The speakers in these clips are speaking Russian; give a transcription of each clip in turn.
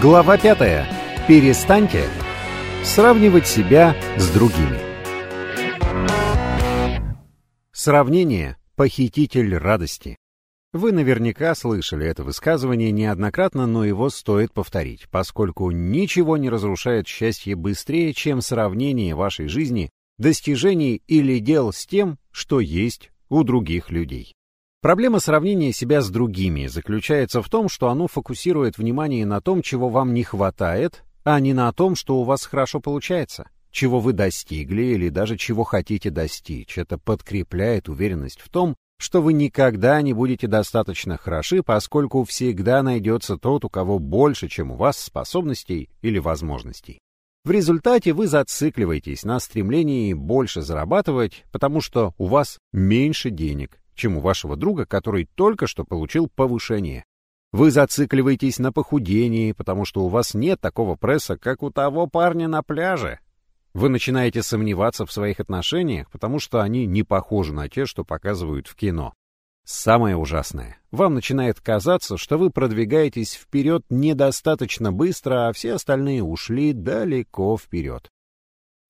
Глава 5. Перестаньте сравнивать себя с другими. Сравнение – похититель радости. Вы наверняка слышали это высказывание неоднократно, но его стоит повторить, поскольку ничего не разрушает счастье быстрее, чем сравнение вашей жизни, достижений или дел с тем, что есть у других людей. Проблема сравнения себя с другими заключается в том, что оно фокусирует внимание на том, чего вам не хватает, а не на том, что у вас хорошо получается, чего вы достигли или даже чего хотите достичь. Это подкрепляет уверенность в том, что вы никогда не будете достаточно хороши, поскольку всегда найдется тот, у кого больше, чем у вас способностей или возможностей. В результате вы зацикливаетесь на стремлении больше зарабатывать, потому что у вас меньше денег, чем у вашего друга, который только что получил повышение. Вы зацикливаетесь на похудении, потому что у вас нет такого пресса, как у того парня на пляже. Вы начинаете сомневаться в своих отношениях, потому что они не похожи на те, что показывают в кино. Самое ужасное. Вам начинает казаться, что вы продвигаетесь вперед недостаточно быстро, а все остальные ушли далеко вперед.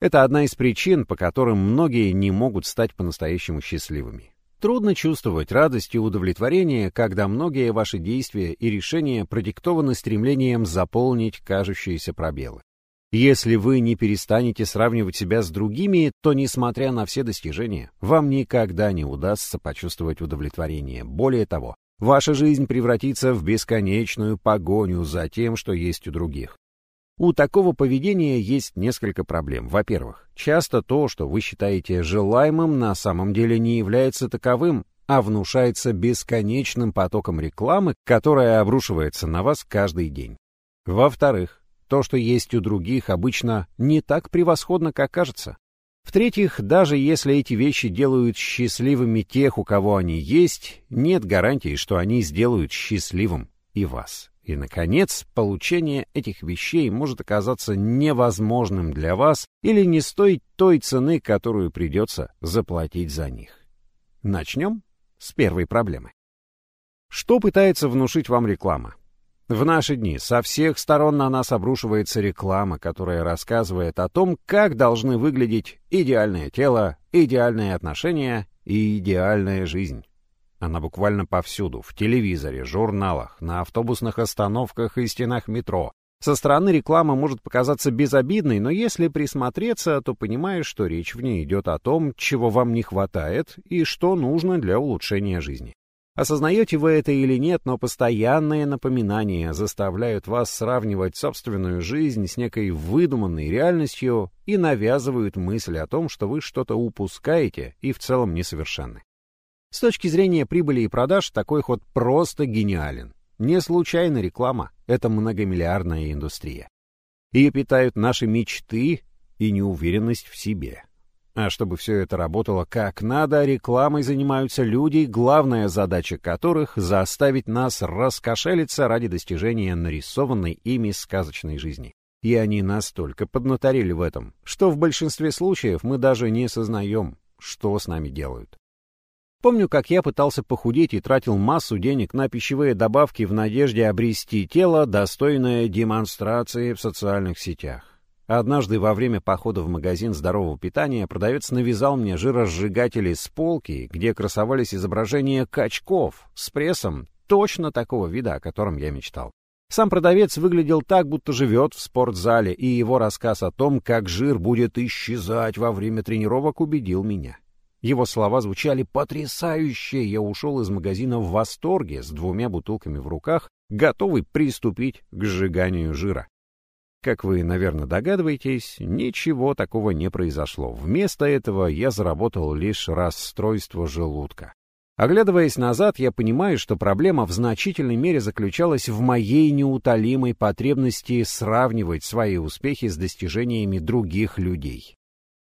Это одна из причин, по которым многие не могут стать по-настоящему счастливыми. Трудно чувствовать радость и удовлетворение, когда многие ваши действия и решения продиктованы стремлением заполнить кажущиеся пробелы. Если вы не перестанете сравнивать себя с другими, то, несмотря на все достижения, вам никогда не удастся почувствовать удовлетворение. Более того, ваша жизнь превратится в бесконечную погоню за тем, что есть у других. У такого поведения есть несколько проблем. Во-первых, часто то, что вы считаете желаемым, на самом деле не является таковым, а внушается бесконечным потоком рекламы, которая обрушивается на вас каждый день. Во-вторых, то, что есть у других, обычно не так превосходно, как кажется. В-третьих, даже если эти вещи делают счастливыми тех, у кого они есть, нет гарантии, что они сделают счастливым и вас. И, наконец, получение этих вещей может оказаться невозможным для вас или не стоить той цены, которую придется заплатить за них. Начнем с первой проблемы. Что пытается внушить вам реклама? В наши дни со всех сторон на нас обрушивается реклама, которая рассказывает о том, как должны выглядеть идеальное тело, идеальные отношения и идеальная жизнь. Она буквально повсюду, в телевизоре, журналах, на автобусных остановках и стенах метро. Со стороны реклама может показаться безобидной, но если присмотреться, то понимаешь, что речь в ней идет о том, чего вам не хватает и что нужно для улучшения жизни. Осознаете вы это или нет, но постоянные напоминания заставляют вас сравнивать собственную жизнь с некой выдуманной реальностью и навязывают мысль о том, что вы что-то упускаете и в целом несовершенны. С точки зрения прибыли и продаж такой ход просто гениален. Не случайно реклама — это многомиллиардная индустрия. Ее питают наши мечты и неуверенность в себе. А чтобы все это работало как надо, рекламой занимаются люди, главная задача которых — заставить нас раскошелиться ради достижения нарисованной ими сказочной жизни. И они настолько поднаторели в этом, что в большинстве случаев мы даже не сознаем, что с нами делают. Помню, как я пытался похудеть и тратил массу денег на пищевые добавки в надежде обрести тело, достойное демонстрации в социальных сетях. Однажды во время похода в магазин здорового питания продавец навязал мне жиросжигатели с полки, где красовались изображения качков с прессом точно такого вида, о котором я мечтал. Сам продавец выглядел так, будто живет в спортзале, и его рассказ о том, как жир будет исчезать во время тренировок, убедил меня. Его слова звучали потрясающе. Я ушел из магазина в восторге с двумя бутылками в руках, готовый приступить к сжиганию жира. Как вы, наверное, догадываетесь, ничего такого не произошло. Вместо этого я заработал лишь расстройство желудка. Оглядываясь назад, я понимаю, что проблема в значительной мере заключалась в моей неутолимой потребности сравнивать свои успехи с достижениями других людей.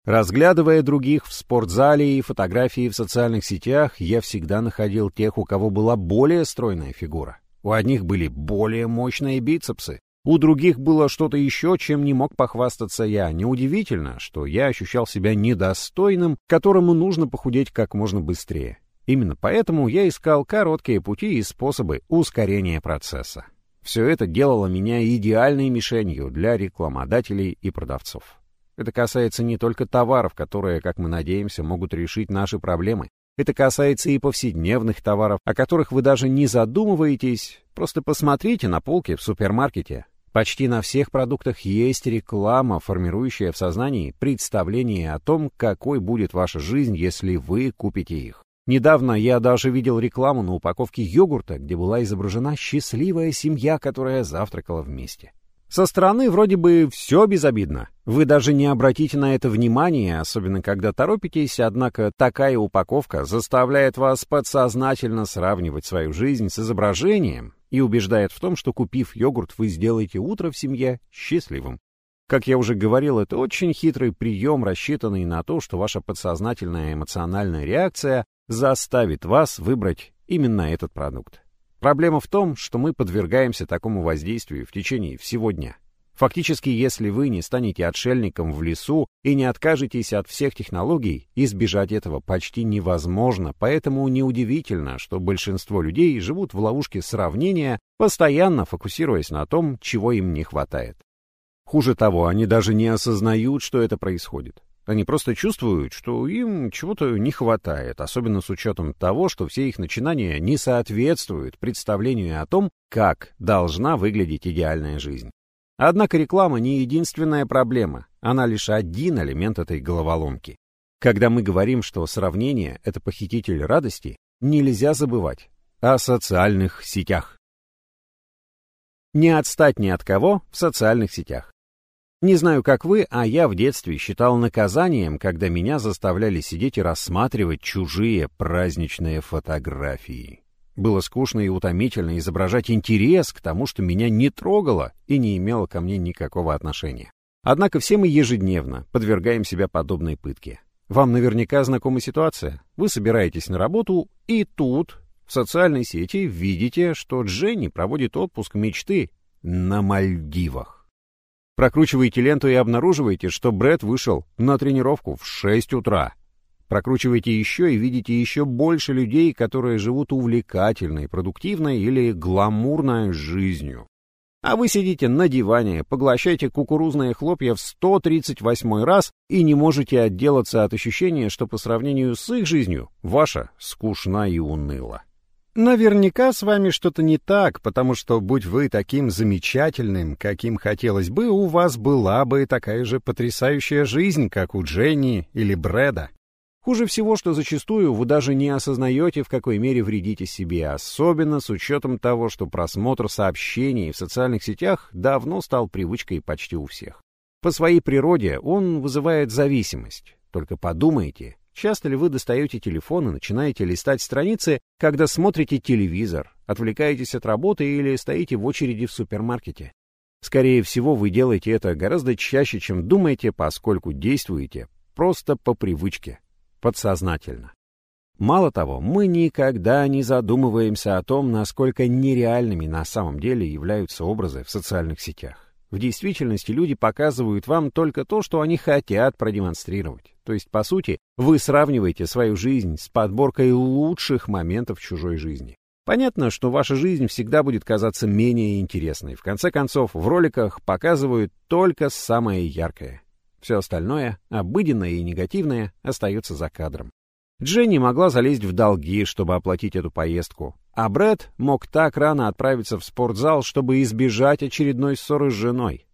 Разглядывая других в спортзале и фотографии в социальных сетях, я всегда находил тех, у кого была более стройная фигура. У одних были более мощные бицепсы, у других было что-то еще, чем не мог похвастаться я. Неудивительно, что я ощущал себя недостойным, которому нужно похудеть как можно быстрее. Именно поэтому я искал короткие пути и способы ускорения процесса. Все это делало меня идеальной мишенью для рекламодателей и продавцов. Это касается не только товаров, которые, как мы надеемся, могут решить наши проблемы. Это касается и повседневных товаров, о которых вы даже не задумываетесь. Просто посмотрите на полки в супермаркете. Почти на всех продуктах есть реклама, формирующая в сознании представление о том, какой будет ваша жизнь, если вы купите их. Недавно я даже видел рекламу на упаковке йогурта, где была изображена счастливая семья, которая завтракала вместе. Со стороны вроде бы все безобидно. Вы даже не обратите на это внимания, особенно когда торопитесь, однако такая упаковка заставляет вас подсознательно сравнивать свою жизнь с изображением и убеждает в том, что купив йогурт, вы сделаете утро в семье счастливым. Как я уже говорил, это очень хитрый прием, рассчитанный на то, что ваша подсознательная эмоциональная реакция заставит вас выбрать именно этот продукт. Проблема в том, что мы подвергаемся такому воздействию в течение всего дня. Фактически, если вы не станете отшельником в лесу и не откажетесь от всех технологий, избежать этого почти невозможно, поэтому неудивительно, что большинство людей живут в ловушке сравнения, постоянно фокусируясь на том, чего им не хватает. Хуже того, они даже не осознают, что это происходит. Они просто чувствуют, что им чего-то не хватает, особенно с учетом того, что все их начинания не соответствуют представлению о том, как должна выглядеть идеальная жизнь. Однако реклама не единственная проблема, она лишь один элемент этой головоломки. Когда мы говорим, что сравнение — это похититель радости, нельзя забывать о социальных сетях. Не отстать ни от кого в социальных сетях. Не знаю, как вы, а я в детстве считал наказанием, когда меня заставляли сидеть и рассматривать чужие праздничные фотографии. Было скучно и утомительно изображать интерес к тому, что меня не трогало и не имело ко мне никакого отношения. Однако все мы ежедневно подвергаем себя подобной пытке. Вам наверняка знакома ситуация. Вы собираетесь на работу, и тут в социальной сети видите, что Дженни проводит отпуск мечты на Мальдивах. Прокручиваете ленту и обнаруживаете, что Брэд вышел на тренировку в 6 утра. Прокручиваете еще и видите еще больше людей, которые живут увлекательной, продуктивной или гламурной жизнью. А вы сидите на диване, поглощаете кукурузные хлопья в 138 раз и не можете отделаться от ощущения, что по сравнению с их жизнью ваша скучна и уныла. Наверняка с вами что-то не так, потому что, будь вы таким замечательным, каким хотелось бы, у вас была бы такая же потрясающая жизнь, как у Дженни или Брэда. Хуже всего, что зачастую вы даже не осознаете, в какой мере вредите себе, особенно с учетом того, что просмотр сообщений в социальных сетях давно стал привычкой почти у всех. По своей природе он вызывает зависимость. Только подумайте, Часто ли вы достаете телефон и начинаете листать страницы, когда смотрите телевизор, отвлекаетесь от работы или стоите в очереди в супермаркете? Скорее всего, вы делаете это гораздо чаще, чем думаете, поскольку действуете просто по привычке, подсознательно. Мало того, мы никогда не задумываемся о том, насколько нереальными на самом деле являются образы в социальных сетях. В действительности люди показывают вам только то, что они хотят продемонстрировать. То есть, по сути, вы сравниваете свою жизнь с подборкой лучших моментов чужой жизни. Понятно, что ваша жизнь всегда будет казаться менее интересной. В конце концов, в роликах показывают только самое яркое. Все остальное, обыденное и негативное, остается за кадром. Дженни могла залезть в долги, чтобы оплатить эту поездку. А Брэд мог так рано отправиться в спортзал, чтобы избежать очередной ссоры с женой.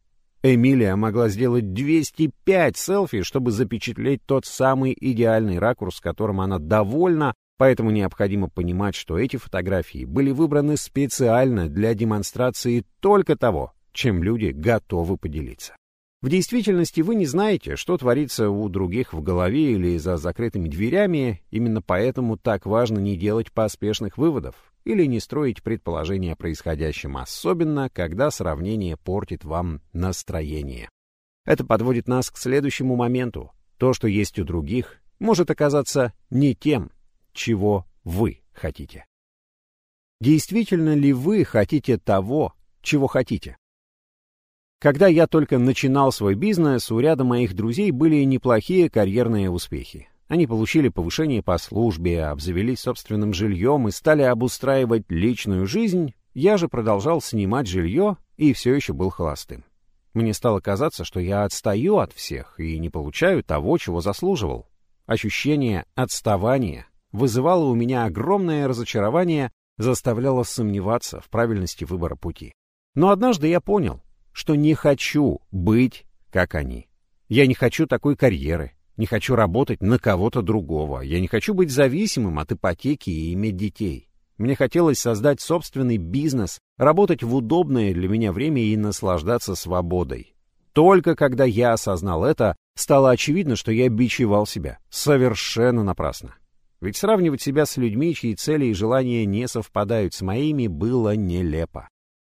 Эмилия могла сделать 205 селфи, чтобы запечатлеть тот самый идеальный ракурс, которым она довольна, поэтому необходимо понимать, что эти фотографии были выбраны специально для демонстрации только того, чем люди готовы поделиться. В действительности вы не знаете, что творится у других в голове или за закрытыми дверями, именно поэтому так важно не делать поспешных выводов или не строить предположения о происходящем, особенно когда сравнение портит вам настроение. Это подводит нас к следующему моменту. То, что есть у других, может оказаться не тем, чего вы хотите. Действительно ли вы хотите того, чего хотите? Когда я только начинал свой бизнес, у ряда моих друзей были неплохие карьерные успехи. Они получили повышение по службе, обзавелись собственным жильем и стали обустраивать личную жизнь, Я же продолжал снимать жилье и все еще был холостым. Мне стало казаться, что я отстаю от всех и не получаю того, чего заслуживал. Ощущение отставания вызывало у меня огромное разочарование, заставляло сомневаться в правильности выбора пути. Но однажды я понял, что не хочу быть как они. Я не хочу такой карьеры, не хочу работать на кого-то другого, я не хочу быть зависимым от ипотеки и иметь детей. Мне хотелось создать собственный бизнес, работать в удобное для меня время и наслаждаться свободой. Только когда я осознал это, стало очевидно, что я бичевал себя. Совершенно напрасно. Ведь сравнивать себя с людьми, чьи цели и желания не совпадают с моими, было нелепо.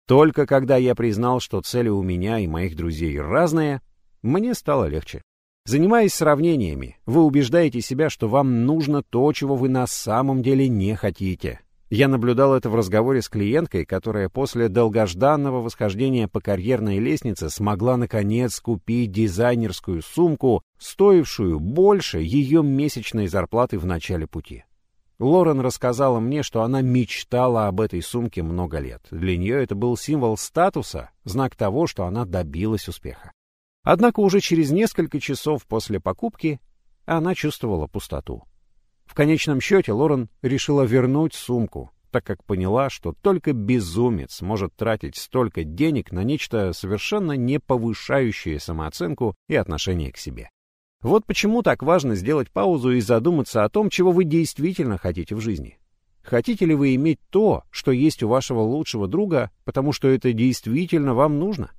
Только когда я признал, что цели у меня и моих друзей разные, мне стало легче. Занимаясь сравнениями, вы убеждаете себя, что вам нужно то, чего вы на самом деле не хотите. Я наблюдал это в разговоре с клиенткой, которая после долгожданного восхождения по карьерной лестнице смогла наконец купить дизайнерскую сумку, стоившую больше ее месячной зарплаты в начале пути. Лорен рассказала мне, что она мечтала об этой сумке много лет. Для нее это был символ статуса, знак того, что она добилась успеха. Однако уже через несколько часов после покупки она чувствовала пустоту. В конечном счете Лорен решила вернуть сумку, так как поняла, что только безумец может тратить столько денег на нечто совершенно не повышающее самооценку и отношение к себе. Вот почему так важно сделать паузу и задуматься о том, чего вы действительно хотите в жизни. Хотите ли вы иметь то, что есть у вашего лучшего друга, потому что это действительно вам нужно?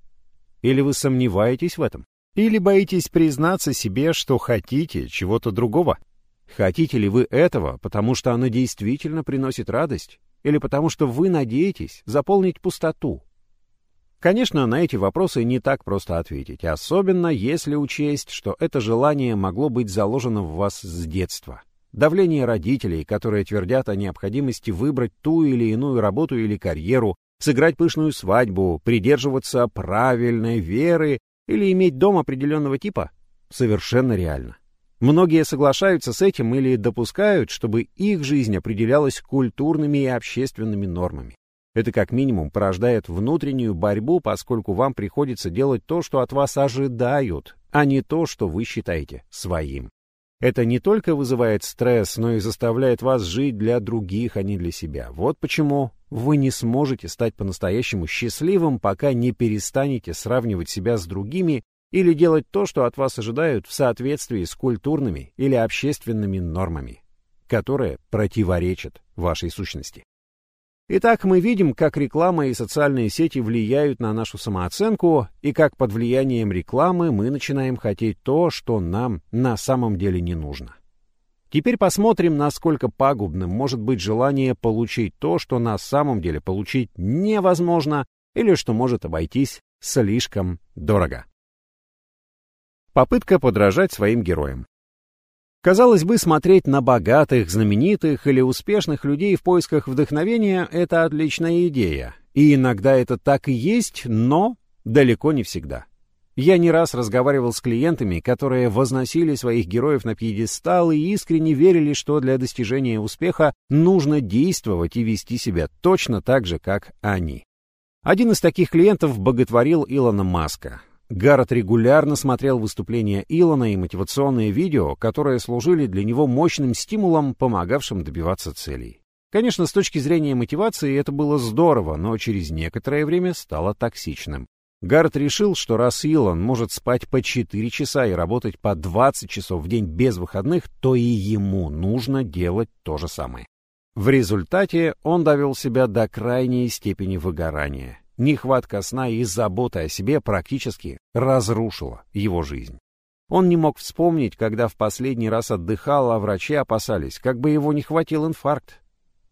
Или вы сомневаетесь в этом? Или боитесь признаться себе, что хотите чего-то другого? Хотите ли вы этого, потому что оно действительно приносит радость? Или потому что вы надеетесь заполнить пустоту? Конечно, на эти вопросы не так просто ответить, особенно если учесть, что это желание могло быть заложено в вас с детства. Давление родителей, которые твердят о необходимости выбрать ту или иную работу или карьеру, сыграть пышную свадьбу, придерживаться правильной веры или иметь дом определенного типа, совершенно реально. Многие соглашаются с этим или допускают, чтобы их жизнь определялась культурными и общественными нормами. Это как минимум порождает внутреннюю борьбу, поскольку вам приходится делать то, что от вас ожидают, а не то, что вы считаете своим. Это не только вызывает стресс, но и заставляет вас жить для других, а не для себя. Вот почему вы не сможете стать по-настоящему счастливым, пока не перестанете сравнивать себя с другими или делать то, что от вас ожидают в соответствии с культурными или общественными нормами, которые противоречат вашей сущности. Итак, мы видим, как реклама и социальные сети влияют на нашу самооценку, и как под влиянием рекламы мы начинаем хотеть то, что нам на самом деле не нужно. Теперь посмотрим, насколько пагубным может быть желание получить то, что на самом деле получить невозможно или что может обойтись слишком дорого. Попытка подражать своим героям. Казалось бы, смотреть на богатых, знаменитых или успешных людей в поисках вдохновения — это отличная идея. И иногда это так и есть, но далеко не всегда. Я не раз разговаривал с клиентами, которые возносили своих героев на пьедестал и искренне верили, что для достижения успеха нужно действовать и вести себя точно так же, как они. Один из таких клиентов боготворил Илона Маска. Гаррет регулярно смотрел выступления Илона и мотивационные видео, которые служили для него мощным стимулом, помогавшим добиваться целей. Конечно, с точки зрения мотивации это было здорово, но через некоторое время стало токсичным. Гаррет решил, что раз Илон может спать по 4 часа и работать по 20 часов в день без выходных, то и ему нужно делать то же самое. В результате он довел себя до крайней степени выгорания. Нехватка сна и забота о себе практически разрушила его жизнь. Он не мог вспомнить, когда в последний раз отдыхал, а врачи опасались, как бы его не хватил инфаркт.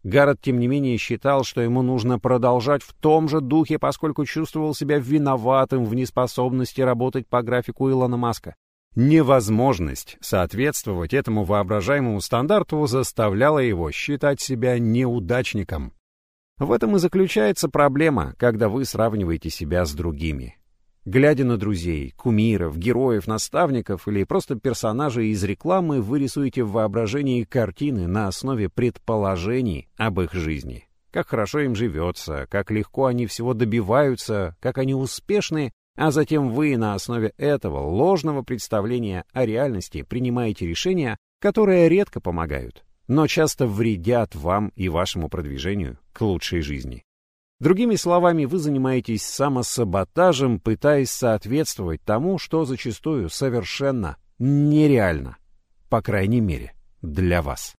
Гаррет, тем не менее, считал, что ему нужно продолжать в том же духе, поскольку чувствовал себя виноватым в неспособности работать по графику Илона Маска. Невозможность соответствовать этому воображаемому стандарту заставляла его считать себя неудачником. В этом и заключается проблема, когда вы сравниваете себя с другими. Глядя на друзей, кумиров, героев, наставников или просто персонажей из рекламы, вы рисуете в воображении картины на основе предположений об их жизни. как хорошо им живется, как легко они всего добиваются, как они успешны, а затем вы на основе этого ложного представления о реальности принимаете решения, которые редко помогают, но часто вредят вам и вашему продвижению к лучшей жизни. Другими словами, вы занимаетесь самосаботажем, пытаясь соответствовать тому, что зачастую совершенно нереально. По крайней мере, для вас.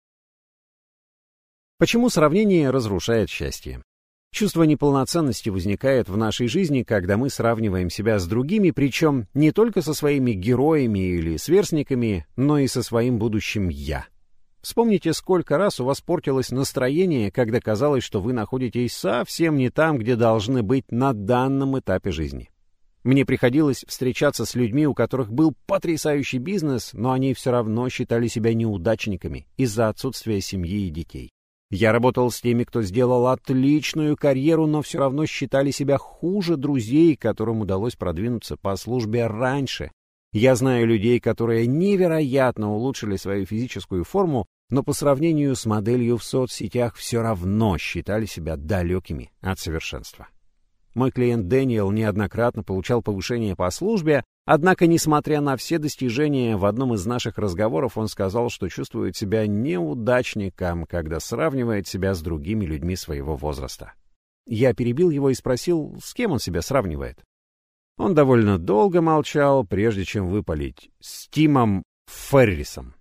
Почему сравнение разрушает счастье? Чувство неполноценности возникает в нашей жизни, когда мы сравниваем себя с другими, причем не только со своими героями или сверстниками, но и со своим будущим «я». Вспомните, сколько раз у вас портилось настроение, когда казалось, что вы находитесь совсем не там, где должны быть на данном этапе жизни. Мне приходилось встречаться с людьми, у которых был потрясающий бизнес, но они все равно считали себя неудачниками из-за отсутствия семьи и детей. Я работал с теми, кто сделал отличную карьеру, но все равно считали себя хуже друзей, которым удалось продвинуться по службе раньше. Я знаю людей, которые невероятно улучшили свою физическую форму, но по сравнению с моделью в соцсетях все равно считали себя далекими от совершенства. Мой клиент Дэниел неоднократно получал повышение по службе, однако, несмотря на все достижения, в одном из наших разговоров он сказал, что чувствует себя неудачником, когда сравнивает себя с другими людьми своего возраста. Я перебил его и спросил, с кем он себя сравнивает. Он довольно долго молчал, прежде чем выпалить с Тимом Феррисом.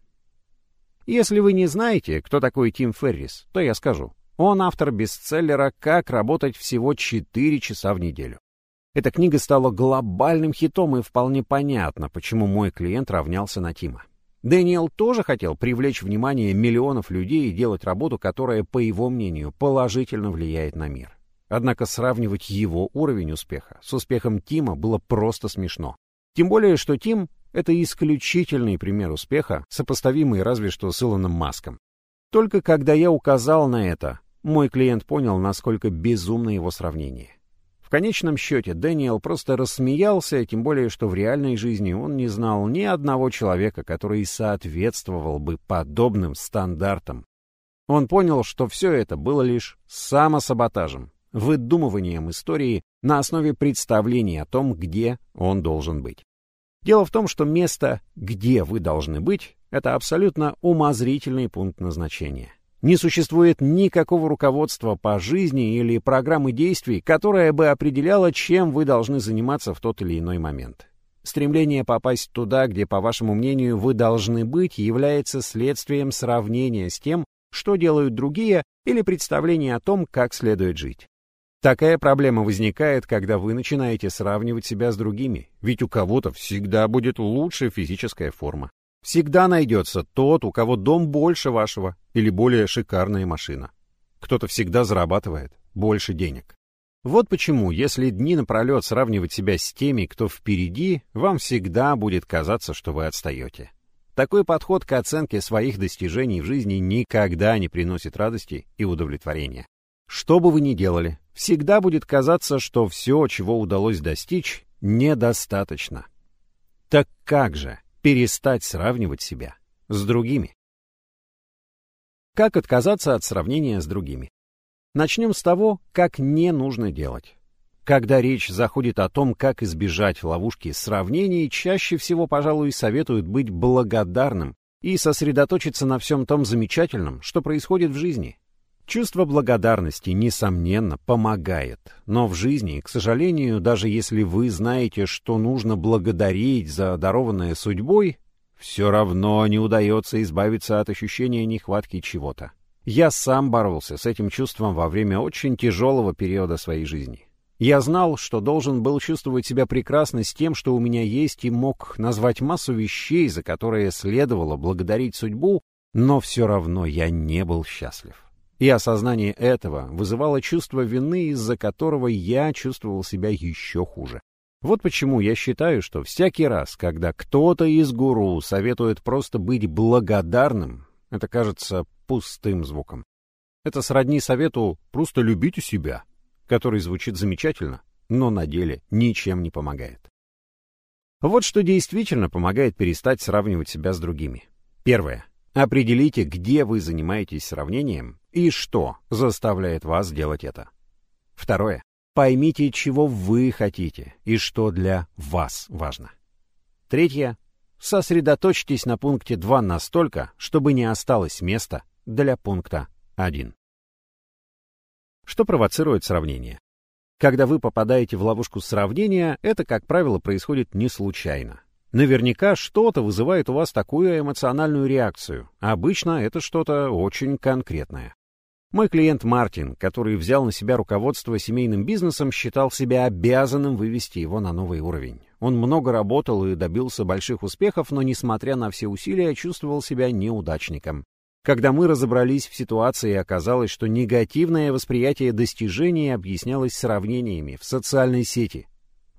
Если вы не знаете, кто такой Тим Феррис, то я скажу. Он автор бестселлера «Как работать всего 4 часа в неделю». Эта книга стала глобальным хитом, и вполне понятно, почему мой клиент равнялся на Тима. Дэниел тоже хотел привлечь внимание миллионов людей и делать работу, которая, по его мнению, положительно влияет на мир. Однако сравнивать его уровень успеха с успехом Тима было просто смешно. Тем более, что Тим — это исключительный пример успеха, сопоставимый разве что с Илоном Маском. Только когда я указал на это, мой клиент понял, насколько безумно его сравнение. В конечном счете Дэниел просто рассмеялся, тем более, что в реальной жизни он не знал ни одного человека, который соответствовал бы подобным стандартам. Он понял, что все это было лишь самосаботажем, выдумыванием истории на основе представления о том, где он должен быть. Дело в том, что место, где вы должны быть, это абсолютно умозрительный пункт назначения. Не существует никакого руководства по жизни или программы действий, которая бы определяла, чем вы должны заниматься в тот или иной момент. Стремление попасть туда, где, по вашему мнению, вы должны быть, является следствием сравнения с тем, что делают другие, или представления о том, как следует жить. Такая проблема возникает, когда вы начинаете сравнивать себя с другими, ведь у кого-то всегда будет лучшая физическая форма. Всегда найдется тот, у кого дом больше вашего или более шикарная машина. Кто-то всегда зарабатывает больше денег. Вот почему, если дни напролет сравнивать себя с теми, кто впереди, вам всегда будет казаться, что вы отстаете. Такой подход к оценке своих достижений в жизни никогда не приносит радости и удовлетворения. Что бы вы ни делали, всегда будет казаться, что все, чего удалось достичь, недостаточно. Так как же перестать сравнивать себя с другими? Как отказаться от сравнения с другими? Начнем с того, как не нужно делать. Когда речь заходит о том, как избежать ловушки сравнений, чаще всего, пожалуй, советуют быть благодарным и сосредоточиться на всем том замечательном, что происходит в жизни, Чувство благодарности, несомненно, помогает, но в жизни, к сожалению, даже если вы знаете, что нужно благодарить за дарованное судьбой, все равно не удается избавиться от ощущения нехватки чего-то. Я сам боролся с этим чувством во время очень тяжелого периода своей жизни. Я знал, что должен был чувствовать себя прекрасно с тем, что у меня есть, и мог назвать массу вещей, за которые следовало благодарить судьбу, но все равно я не был счастлив. И осознание этого вызывало чувство вины, из-за которого я чувствовал себя еще хуже. Вот почему я считаю, что всякий раз, когда кто-то из гуру советует просто быть благодарным, это кажется пустым звуком. Это сродни совету «просто любите себя», который звучит замечательно, но на деле ничем не помогает. Вот что действительно помогает перестать сравнивать себя с другими. Первое. Определите, где вы занимаетесь сравнением и что заставляет вас делать это. Второе. Поймите, чего вы хотите и что для вас важно. Третье. Сосредоточьтесь на пункте 2 настолько, чтобы не осталось места для пункта 1. Что провоцирует сравнение? Когда вы попадаете в ловушку сравнения, это, как правило, происходит не случайно. Наверняка что-то вызывает у вас такую эмоциональную реакцию. Обычно это что-то очень конкретное. Мой клиент Мартин, который взял на себя руководство семейным бизнесом, считал себя обязанным вывести его на новый уровень. Он много работал и добился больших успехов, но, несмотря на все усилия, чувствовал себя неудачником. Когда мы разобрались в ситуации, оказалось, что негативное восприятие достижений объяснялось сравнениями в социальной сети.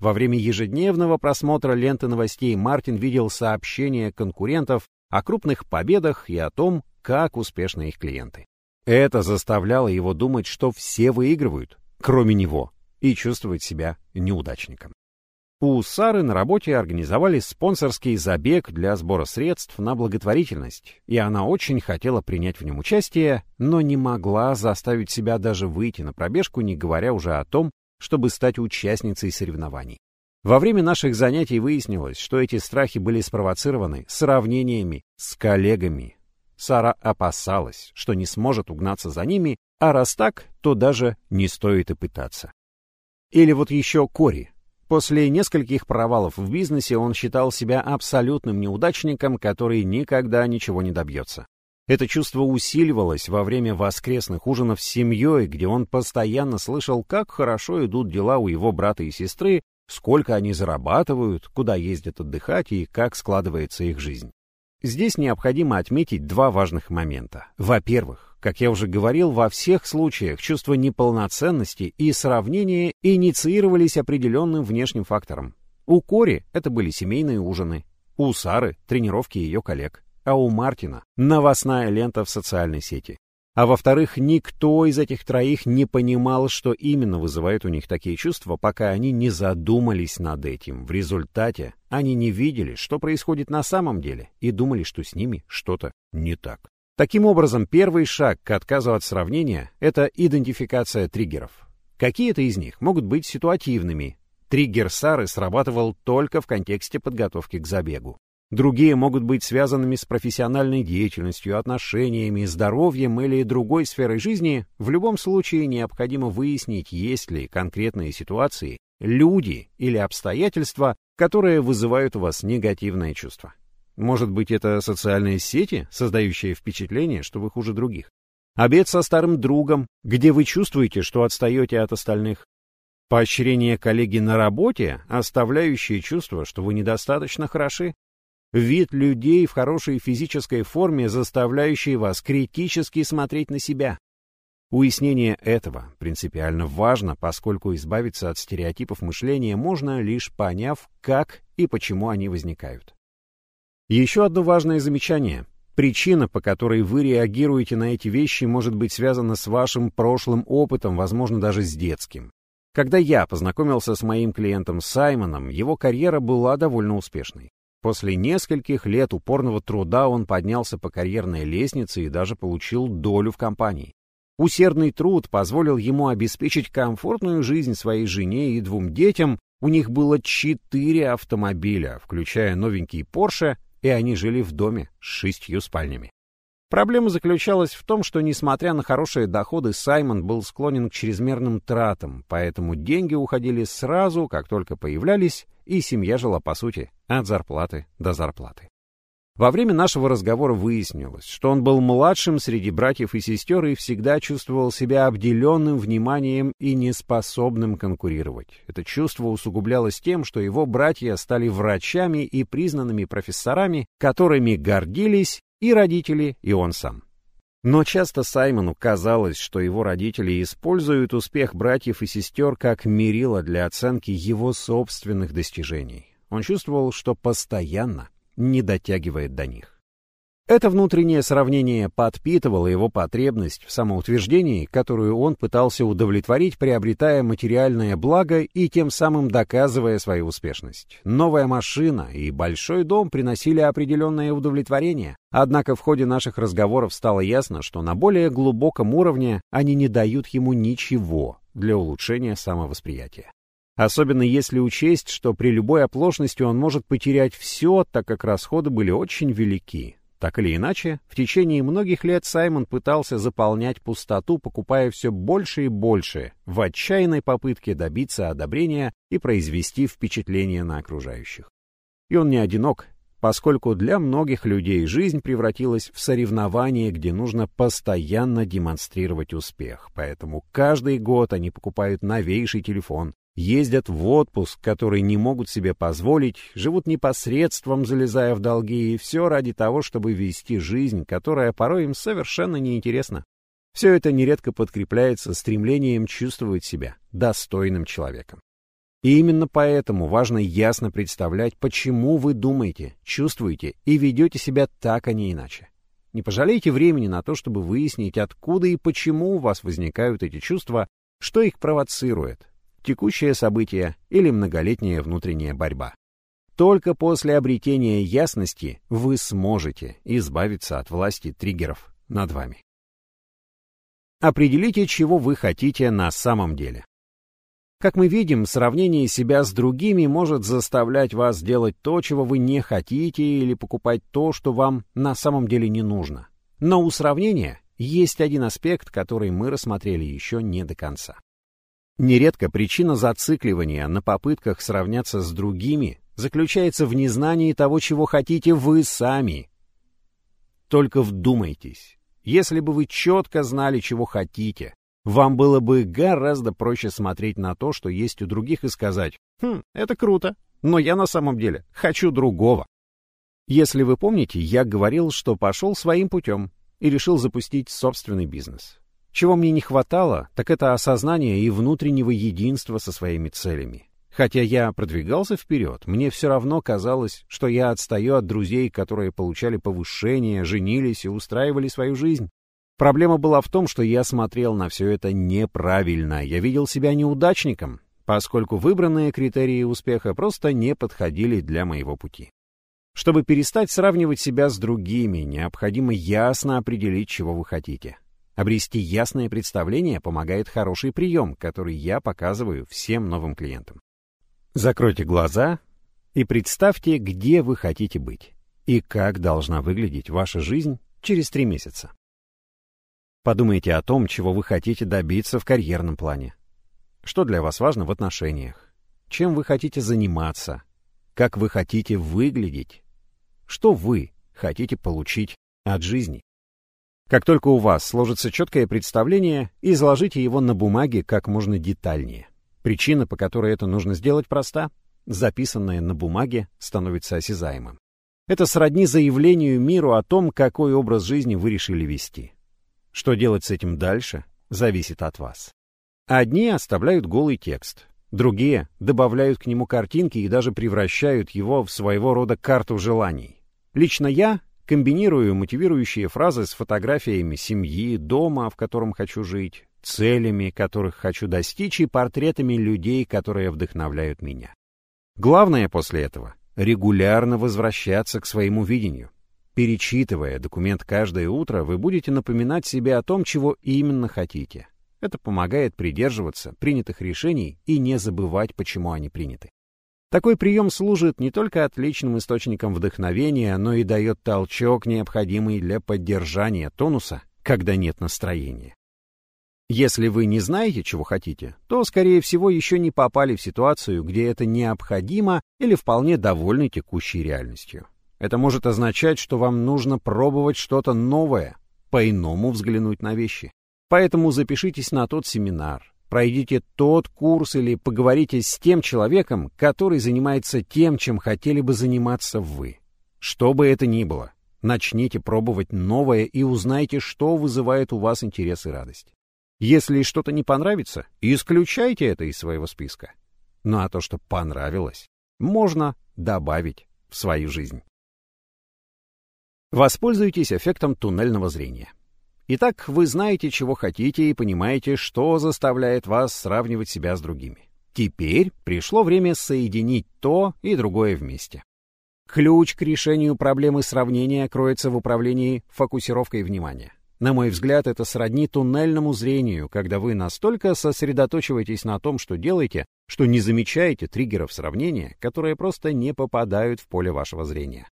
Во время ежедневного просмотра ленты новостей Мартин видел сообщения конкурентов о крупных победах и о том, как успешны их клиенты. Это заставляло его думать, что все выигрывают, кроме него, и чувствовать себя неудачником. У Сары на работе организовали спонсорский забег для сбора средств на благотворительность, и она очень хотела принять в нем участие, но не могла заставить себя даже выйти на пробежку, не говоря уже о том, чтобы стать участницей соревнований. Во время наших занятий выяснилось, что эти страхи были спровоцированы сравнениями с коллегами. Сара опасалась, что не сможет угнаться за ними, а раз так, то даже не стоит и пытаться. Или вот еще Кори. После нескольких провалов в бизнесе он считал себя абсолютным неудачником, который никогда ничего не добьется. Это чувство усиливалось во время воскресных ужинов с семьей, где он постоянно слышал, как хорошо идут дела у его брата и сестры, сколько они зарабатывают, куда ездят отдыхать и как складывается их жизнь. Здесь необходимо отметить два важных момента. Во-первых, как я уже говорил, во всех случаях чувство неполноценности и сравнения инициировались определенным внешним фактором. У Кори это были семейные ужины, у Сары — тренировки ее коллег а у Мартина новостная лента в социальной сети. А во-вторых, никто из этих троих не понимал, что именно вызывает у них такие чувства, пока они не задумались над этим. В результате они не видели, что происходит на самом деле, и думали, что с ними что-то не так. Таким образом, первый шаг к отказу от сравнения — это идентификация триггеров. Какие-то из них могут быть ситуативными. Триггер Сары срабатывал только в контексте подготовки к забегу. Другие могут быть связанными с профессиональной деятельностью, отношениями, здоровьем или другой сферой жизни. В любом случае необходимо выяснить, есть ли конкретные ситуации, люди или обстоятельства, которые вызывают у вас негативное чувство. Может быть, это социальные сети, создающие впечатление, что вы хуже других. Обед со старым другом, где вы чувствуете, что отстаете от остальных. Поощрение коллеги на работе, оставляющее чувство, что вы недостаточно хороши вид людей в хорошей физической форме, заставляющий вас критически смотреть на себя. Уяснение этого принципиально важно, поскольку избавиться от стереотипов мышления можно лишь поняв, как и почему они возникают. Еще одно важное замечание. Причина, по которой вы реагируете на эти вещи, может быть связана с вашим прошлым опытом, возможно, даже с детским. Когда я познакомился с моим клиентом Саймоном, его карьера была довольно успешной. После нескольких лет упорного труда он поднялся по карьерной лестнице и даже получил долю в компании. Усердный труд позволил ему обеспечить комфортную жизнь своей жене и двум детям. У них было четыре автомобиля, включая новенький Porsche, и они жили в доме с шестью спальнями. Проблема заключалась в том, что, несмотря на хорошие доходы, Саймон был склонен к чрезмерным тратам, поэтому деньги уходили сразу, как только появлялись, и семья жила, по сути, от зарплаты до зарплаты. Во время нашего разговора выяснилось, что он был младшим среди братьев и сестер и всегда чувствовал себя обделенным вниманием и неспособным конкурировать. Это чувство усугублялось тем, что его братья стали врачами и признанными профессорами, которыми гордились и родители, и он сам. Но часто Саймону казалось, что его родители используют успех братьев и сестер как мерило для оценки его собственных достижений. Он чувствовал, что постоянно не дотягивает до них. Это внутреннее сравнение подпитывало его потребность в самоутверждении, которую он пытался удовлетворить, приобретая материальное благо и тем самым доказывая свою успешность. Новая машина и большой дом приносили определенное удовлетворение, однако в ходе наших разговоров стало ясно, что на более глубоком уровне они не дают ему ничего для улучшения самовосприятия. Особенно если учесть, что при любой оплошности он может потерять все, так как расходы были очень велики. Так или иначе, в течение многих лет Саймон пытался заполнять пустоту, покупая все больше и больше, в отчаянной попытке добиться одобрения и произвести впечатление на окружающих. И он не одинок, поскольку для многих людей жизнь превратилась в соревнование, где нужно постоянно демонстрировать успех. Поэтому каждый год они покупают новейший телефон, ездят в отпуск, который не могут себе позволить, живут непосредством, залезая в долги, и все ради того, чтобы вести жизнь, которая порой им совершенно неинтересна. Все это нередко подкрепляется стремлением чувствовать себя достойным человеком. И именно поэтому важно ясно представлять, почему вы думаете, чувствуете и ведете себя так, а не иначе. Не пожалейте времени на то, чтобы выяснить, откуда и почему у вас возникают эти чувства, что их провоцирует, текущее событие или многолетняя внутренняя борьба. Только после обретения ясности вы сможете избавиться от власти триггеров над вами. Определите, чего вы хотите на самом деле. Как мы видим, сравнение себя с другими может заставлять вас делать то, чего вы не хотите, или покупать то, что вам на самом деле не нужно. Но у сравнения есть один аспект, который мы рассмотрели еще не до конца. Нередко причина зацикливания на попытках сравняться с другими заключается в незнании того, чего хотите вы сами. Только вдумайтесь, если бы вы четко знали, чего хотите, вам было бы гораздо проще смотреть на то, что есть у других, и сказать «Хм, это круто, но я на самом деле хочу другого». Если вы помните, я говорил, что пошел своим путем и решил запустить собственный бизнес. Чего мне не хватало, так это осознания и внутреннего единства со своими целями. Хотя я продвигался вперед, мне все равно казалось, что я отстаю от друзей, которые получали повышение, женились и устраивали свою жизнь. Проблема была в том, что я смотрел на все это неправильно, я видел себя неудачником, поскольку выбранные критерии успеха просто не подходили для моего пути. Чтобы перестать сравнивать себя с другими, необходимо ясно определить, чего вы хотите. Обрести ясное представление помогает хороший прием, который я показываю всем новым клиентам. Закройте глаза и представьте, где вы хотите быть и как должна выглядеть ваша жизнь через три месяца. Подумайте о том, чего вы хотите добиться в карьерном плане. Что для вас важно в отношениях? Чем вы хотите заниматься? Как вы хотите выглядеть? Что вы хотите получить от жизни? Как только у вас сложится четкое представление, изложите его на бумаге как можно детальнее. Причина, по которой это нужно сделать, проста. Записанное на бумаге становится осязаемым. Это сродни заявлению миру о том, какой образ жизни вы решили вести. Что делать с этим дальше, зависит от вас. Одни оставляют голый текст, другие добавляют к нему картинки и даже превращают его в своего рода карту желаний. Лично я Комбинирую мотивирующие фразы с фотографиями семьи, дома, в котором хочу жить, целями, которых хочу достичь, и портретами людей, которые вдохновляют меня. Главное после этого — регулярно возвращаться к своему видению. Перечитывая документ каждое утро, вы будете напоминать себе о том, чего именно хотите. Это помогает придерживаться принятых решений и не забывать, почему они приняты. Такой прием служит не только отличным источником вдохновения, но и дает толчок, необходимый для поддержания тонуса, когда нет настроения. Если вы не знаете, чего хотите, то, скорее всего, еще не попали в ситуацию, где это необходимо или вполне довольны текущей реальностью. Это может означать, что вам нужно пробовать что-то новое, по-иному взглянуть на вещи. Поэтому запишитесь на тот семинар, пройдите тот курс или поговорите с тем человеком, который занимается тем, чем хотели бы заниматься вы. Что бы это ни было, начните пробовать новое и узнайте, что вызывает у вас интерес и радость. Если что-то не понравится, исключайте это из своего списка. Ну а то, что понравилось, можно добавить в свою жизнь. Воспользуйтесь эффектом туннельного зрения. Итак, вы знаете, чего хотите и понимаете, что заставляет вас сравнивать себя с другими. Теперь пришло время соединить то и другое вместе. Ключ к решению проблемы сравнения кроется в управлении фокусировкой внимания. На мой взгляд, это сродни туннельному зрению, когда вы настолько сосредоточиваетесь на том, что делаете, что не замечаете триггеров сравнения, которые просто не попадают в поле вашего зрения.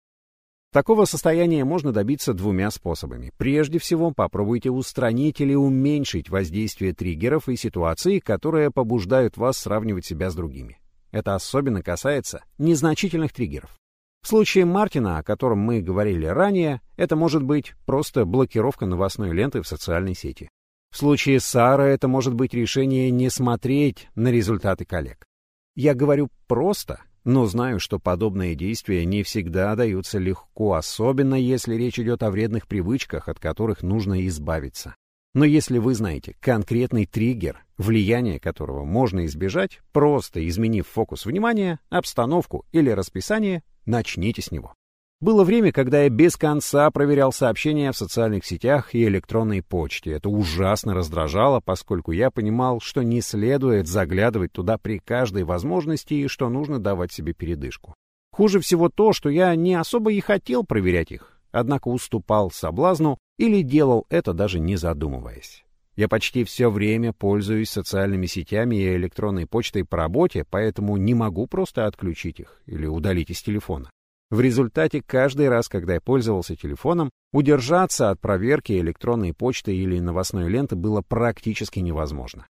Такого состояния можно добиться двумя способами. Прежде всего, попробуйте устранить или уменьшить воздействие триггеров и ситуаций, которые побуждают вас сравнивать себя с другими. Это особенно касается незначительных триггеров. В случае Мартина, о котором мы говорили ранее, это может быть просто блокировка новостной ленты в социальной сети. В случае Сары это может быть решение не смотреть на результаты коллег. Я говорю просто, но знаю, что подобные действия не всегда даются легко, особенно если речь идет о вредных привычках, от которых нужно избавиться. Но если вы знаете конкретный триггер, влияние которого можно избежать, просто изменив фокус внимания, обстановку или расписание, начните с него. Было время, когда я без конца проверял сообщения в социальных сетях и электронной почте. Это ужасно раздражало, поскольку я понимал, что не следует заглядывать туда при каждой возможности и что нужно давать себе передышку. Хуже всего то, что я не особо и хотел проверять их, однако уступал соблазну или делал это даже не задумываясь. Я почти все время пользуюсь социальными сетями и электронной почтой по работе, поэтому не могу просто отключить их или удалить из телефона. В результате каждый раз, когда я пользовался телефоном, удержаться от проверки электронной почты или новостной ленты было практически невозможно.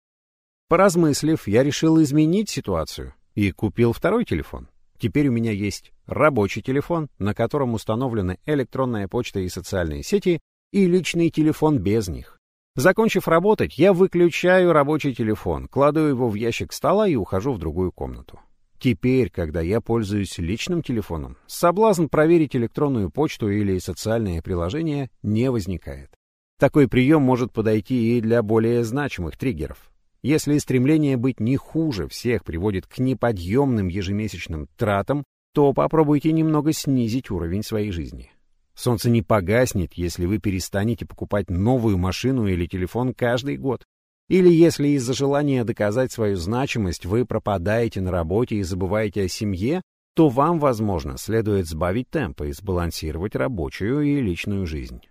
Поразмыслив, я решил изменить ситуацию и купил второй телефон. Теперь у меня есть рабочий телефон, на котором установлены электронная почта и социальные сети, и личный телефон без них. Закончив работать, я выключаю рабочий телефон, кладу его в ящик стола и ухожу в другую комнату. Теперь, когда я пользуюсь личным телефоном, соблазн проверить электронную почту или социальные приложения не возникает. Такой прием может подойти и для более значимых триггеров. Если стремление быть не хуже всех приводит к неподъемным ежемесячным тратам, то попробуйте немного снизить уровень своей жизни. Солнце не погаснет, если вы перестанете покупать новую машину или телефон каждый год. Или если из-за желания доказать свою значимость вы пропадаете на работе и забываете о семье, то вам, возможно, следует сбавить темпы и сбалансировать рабочую и личную жизнь.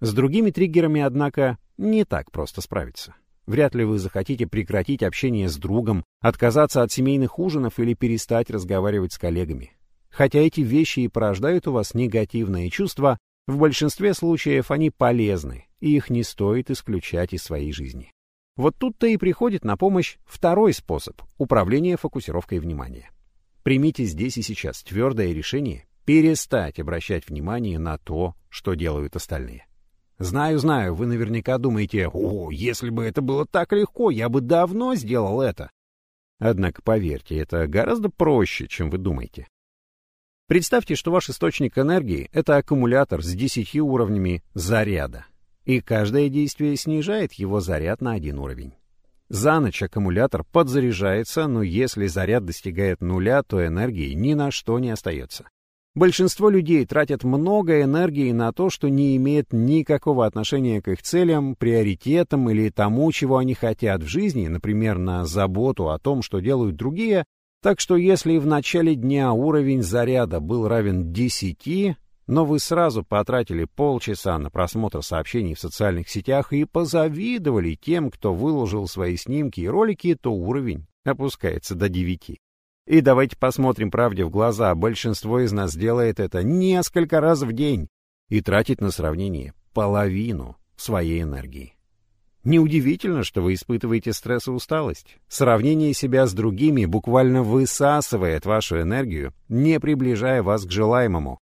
С другими триггерами, однако, не так просто справиться. Вряд ли вы захотите прекратить общение с другом, отказаться от семейных ужинов или перестать разговаривать с коллегами. Хотя эти вещи и порождают у вас негативные чувства, в большинстве случаев они полезны, и их не стоит исключать из своей жизни. Вот тут-то и приходит на помощь второй способ управления фокусировкой внимания. Примите здесь и сейчас твердое решение перестать обращать внимание на то, что делают остальные. Знаю, знаю, вы наверняка думаете, о, если бы это было так легко, я бы давно сделал это. Однако, поверьте, это гораздо проще, чем вы думаете. Представьте, что ваш источник энергии — это аккумулятор с 10 уровнями заряда и каждое действие снижает его заряд на один уровень. За ночь аккумулятор подзаряжается, но если заряд достигает нуля, то энергии ни на что не остается. Большинство людей тратят много энергии на то, что не имеет никакого отношения к их целям, приоритетам или тому, чего они хотят в жизни, например, на заботу о том, что делают другие, так что если в начале дня уровень заряда был равен 10, но вы сразу потратили полчаса на просмотр сообщений в социальных сетях и позавидовали тем, кто выложил свои снимки и ролики, то уровень опускается до 9. И давайте посмотрим правде в глаза, большинство из нас делает это несколько раз в день и тратит на сравнение половину своей энергии. Неудивительно, что вы испытываете стресс и усталость. Сравнение себя с другими буквально высасывает вашу энергию, не приближая вас к желаемому.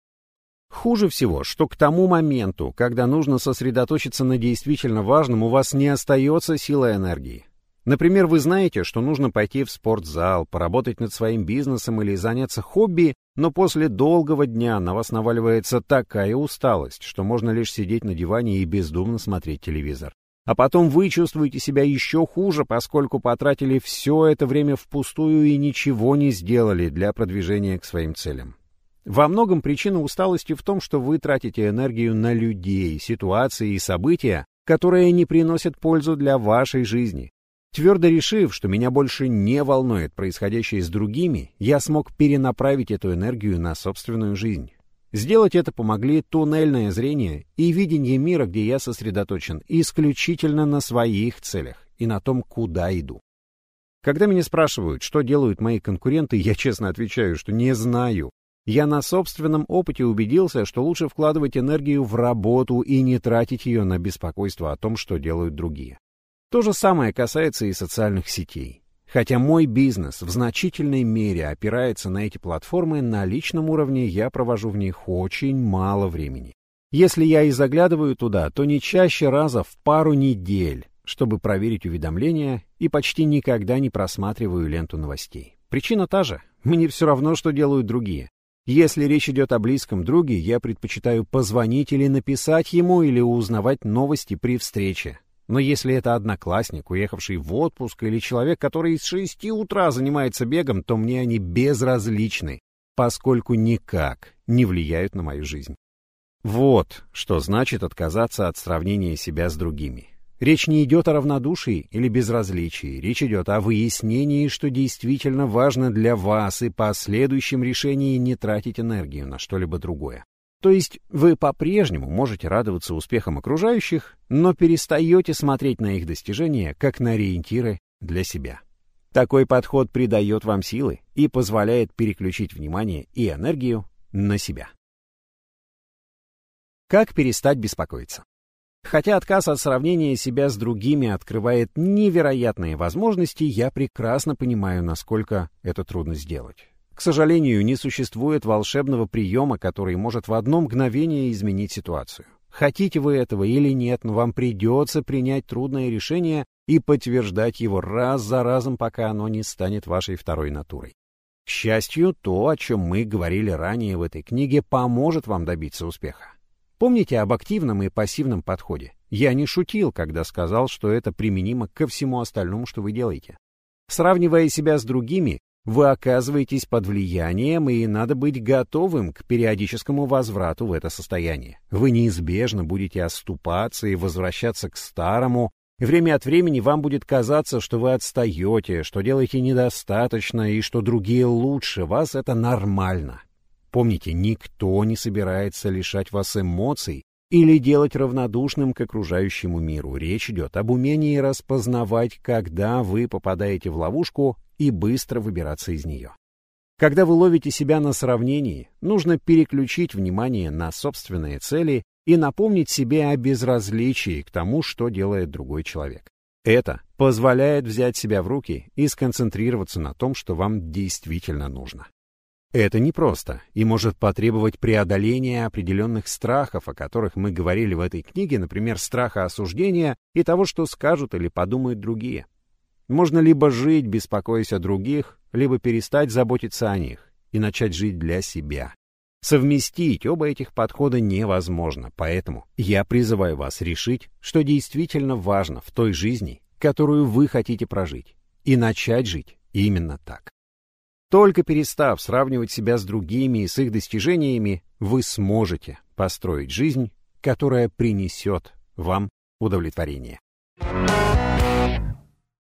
Хуже всего, что к тому моменту, когда нужно сосредоточиться на действительно важном, у вас не остается силы энергии. Например, вы знаете, что нужно пойти в спортзал, поработать над своим бизнесом или заняться хобби, но после долгого дня на вас наваливается такая усталость, что можно лишь сидеть на диване и бездумно смотреть телевизор. А потом вы чувствуете себя еще хуже, поскольку потратили все это время впустую и ничего не сделали для продвижения к своим целям. Во многом причина усталости в том, что вы тратите энергию на людей, ситуации и события, которые не приносят пользу для вашей жизни. Твердо решив, что меня больше не волнует происходящее с другими, я смог перенаправить эту энергию на собственную жизнь. Сделать это помогли туннельное зрение и видение мира, где я сосредоточен исключительно на своих целях и на том, куда иду. Когда меня спрашивают, что делают мои конкуренты, я честно отвечаю, что не знаю. Я на собственном опыте убедился, что лучше вкладывать энергию в работу и не тратить ее на беспокойство о том, что делают другие. То же самое касается и социальных сетей. Хотя мой бизнес в значительной мере опирается на эти платформы, на личном уровне я провожу в них очень мало времени. Если я и заглядываю туда, то не чаще раза в пару недель, чтобы проверить уведомления, и почти никогда не просматриваю ленту новостей. Причина та же. Мне все равно, что делают другие. Если речь идет о близком друге, я предпочитаю позвонить или написать ему, или узнавать новости при встрече. Но если это одноклассник, уехавший в отпуск, или человек, который с шести утра занимается бегом, то мне они безразличны, поскольку никак не влияют на мою жизнь. Вот что значит отказаться от сравнения себя с другими. Речь не идет о равнодушии или безразличии, речь идет о выяснении, что действительно важно для вас, и последующем решении не тратить энергию на что-либо другое. То есть вы по-прежнему можете радоваться успехам окружающих, но перестаете смотреть на их достижения как на ориентиры для себя. Такой подход придает вам силы и позволяет переключить внимание и энергию на себя. Как перестать беспокоиться? Хотя отказ от сравнения себя с другими открывает невероятные возможности, я прекрасно понимаю, насколько это трудно сделать. К сожалению, не существует волшебного приема, который может в одно мгновение изменить ситуацию. Хотите вы этого или нет, но вам придется принять трудное решение и подтверждать его раз за разом, пока оно не станет вашей второй натурой. К счастью, то, о чем мы говорили ранее в этой книге, поможет вам добиться успеха. Помните об активном и пассивном подходе? Я не шутил, когда сказал, что это применимо ко всему остальному, что вы делаете. Сравнивая себя с другими, вы оказываетесь под влиянием, и надо быть готовым к периодическому возврату в это состояние. Вы неизбежно будете оступаться и возвращаться к старому. Время от времени вам будет казаться, что вы отстаете, что делаете недостаточно и что другие лучше вас. Это нормально. Помните, никто не собирается лишать вас эмоций или делать равнодушным к окружающему миру. Речь идет об умении распознавать, когда вы попадаете в ловушку и быстро выбираться из нее. Когда вы ловите себя на сравнении, нужно переключить внимание на собственные цели и напомнить себе о безразличии к тому, что делает другой человек. Это позволяет взять себя в руки и сконцентрироваться на том, что вам действительно нужно. Это непросто и может потребовать преодоления определенных страхов, о которых мы говорили в этой книге, например, страха осуждения и того, что скажут или подумают другие. Можно либо жить, беспокоясь о других, либо перестать заботиться о них и начать жить для себя. Совместить оба этих подхода невозможно, поэтому я призываю вас решить, что действительно важно в той жизни, которую вы хотите прожить, и начать жить именно так. Только перестав сравнивать себя с другими и с их достижениями, вы сможете построить жизнь, которая принесет вам удовлетворение. Thank